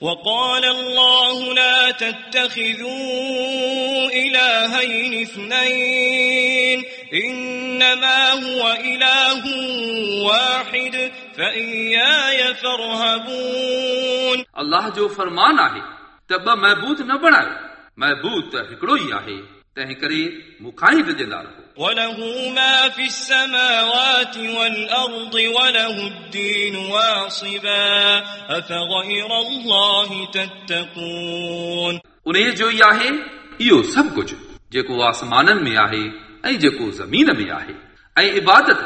وقال الله لا تتخذوا إلهين اثنين إنما هو إله واحد فإياي فارهبون. الله جو فرمان आहे त ॿ महबूद न बणायो महबूद त हिकिड़ो ई आहे तंहिं करे मूंखां ई विझंदा रहो وله ما في السماوات والأرض وله الدين واصبا أفغير الله تتقون उन जो ई आहे इहो सभु कुझु जेको आसमाननि में आहे ऐं जेको ज़मीन में आहे ऐं इबादत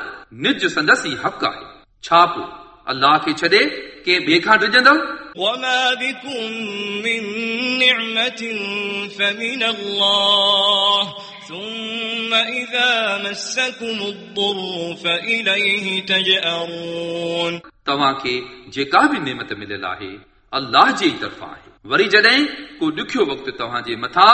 निज संदसि हक़ आहे छा पोइ अलाह खे छॾे कंहिं ॿिए खां डिॼंदव وما بكم من نعمة فمن الله ثم إذا مسكم الضر فإليه تجأرون तव्हांखे जेका बि नेमत मिलियल आहे अलाह जे ई तरफ़ां आहे वरी जॾहिं को ॾुखियो वक़्तु तव्हांजे मथां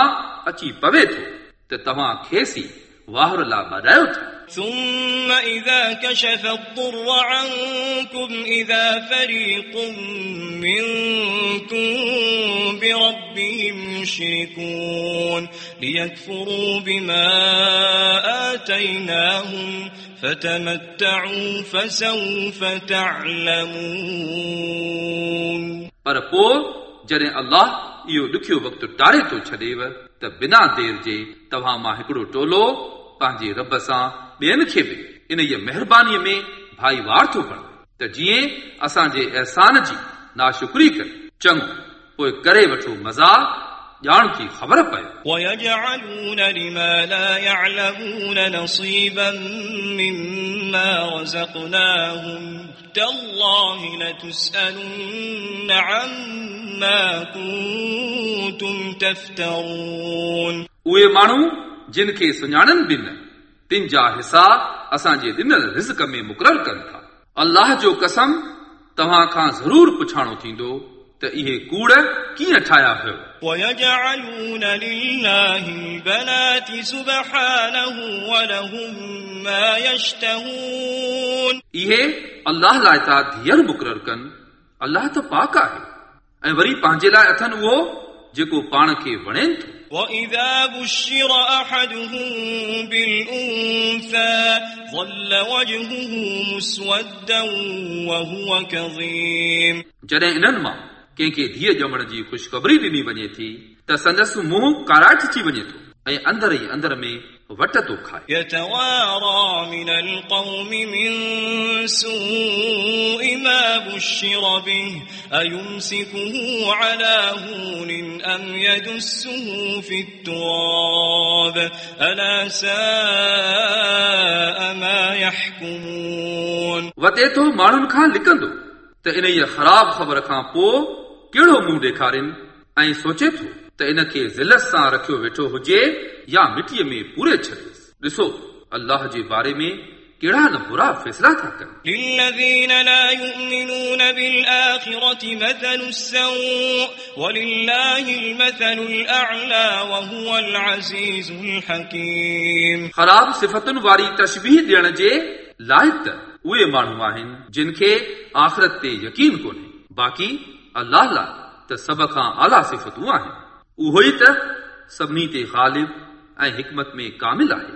अची पवे थो त तव्हां खेसि ई वाहर लाइ ॿधायो था ثم إذا كشف الضر عنكم إذا فريق منكم بربهم يشركون ليكفروا بما آتيناهم فتمتعوا فسوف تعلمون पर पोइ जॾहिं अलाह इहो ॾुखियो वक़्तु टारे थो छॾेव त बिना देर जे तव्हां मां हिकिड़ो टोलो पंहिंजे रब सां ॿियनि खे बि इन ई महिरबानीअ में भाईवार थो बणो त जीअं असांजे अहसान जी नाशुक्री करे चङो पोइ करे वठो मज़ाक ॼाण जी ख़बर पयो उहे माण्हू جن کي سڃاڻن به نه تن جا حصا اسان جي ڏنل رزڪ ۾ مقرر ڪن ٿا. الله جو قسم توهان کان ضرور پڇاڻو ٿيندو ته اهي الله لاءِ ٿا ڌيئر مقرر ڪن. الله ته پاڪ آهي. ۽ وري پنهنجي لاءِ اٿن اهو जेको पाण खे वणेनि थो وإذا بشر أحدهم بالأنثى ظل وجهه مسودا وهو كظيم जॾहिं इन्हनि मां कंहिंखे धीअ ॼमण जी ख़ुशख़बरी ॾिनी वञे थी त संदसि मुंहुं काराइटिजी वञे थो ऐं अंदर ई अंदर में वट थो खाए يتوارى من القوم من سوء ما بشر به أيمسكه على هون أم يدسه في التراب ألا ساء ما يحكمون वते थो माण्हुनि खां लिकंदो त इन ई ख़राब ख़बर खां पोइ कहिड़ो मुंहुं ॾेखारिनि ऐं सोचे थो त इन खे ज़िलत सां रखियो वेठो हुजे या मिटीअ में पूरे छॾेसि ॾिसो अलाह जे बारे में कहिड़ा न बुरा फ़ैसिला था कनि للذين لا يؤمنون بالآخرة مثل السوء ولله المثل الأعلى وهو العزيز الحكيم ख़राब सिफ़तुनि वारी तशबीह ॾियण जे लाइक़ त उहे माण्हू आहिनि जिन खे आख़िरत ते यकीन कोन्हे बाक़ी अलाह लाइ त सभ खां आला सिफ़तूं आहिनि उहो ई त सभिनी ते ग़ालिब ऐं हिकमत में कामिल आहे।